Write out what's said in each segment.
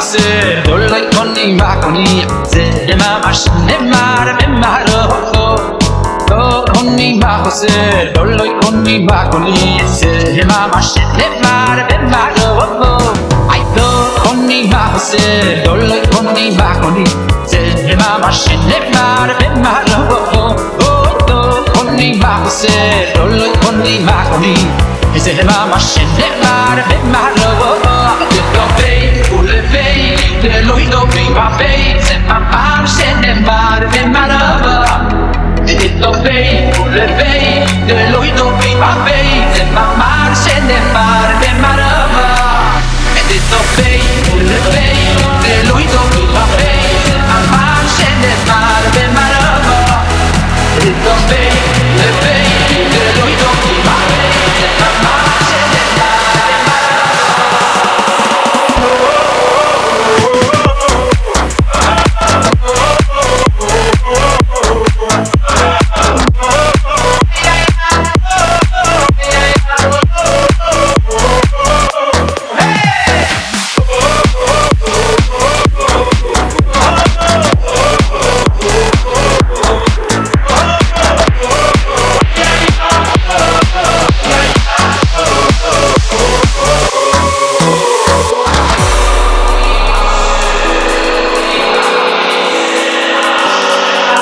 se Dolle con i maconi Se le mama shine mare me maro Do con i maco se Dolle con i maconi Se le mama shine mare me maro Ai do con i maco se Dolle con i maconi Se le mama shine mare me maro Do con i maco se Dolle con i maconi Se le mama shine mare me maro de l'oïdo mi va it looking omkring var basen Man bara kände varmen man över Det låg väg, fulle väg Det låg inte omkring var basen Man bara kände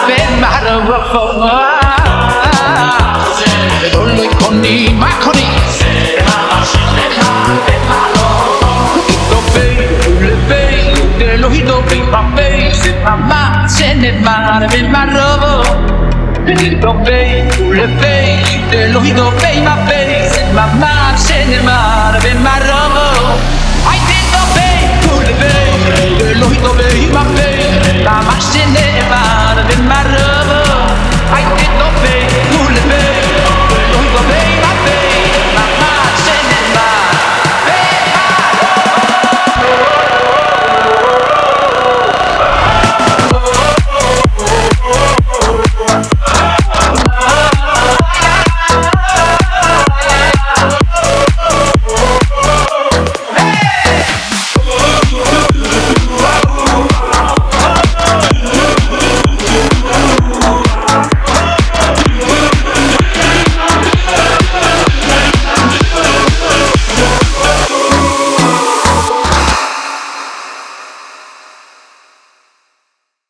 been matter of. Only Connie, my Benito my bay.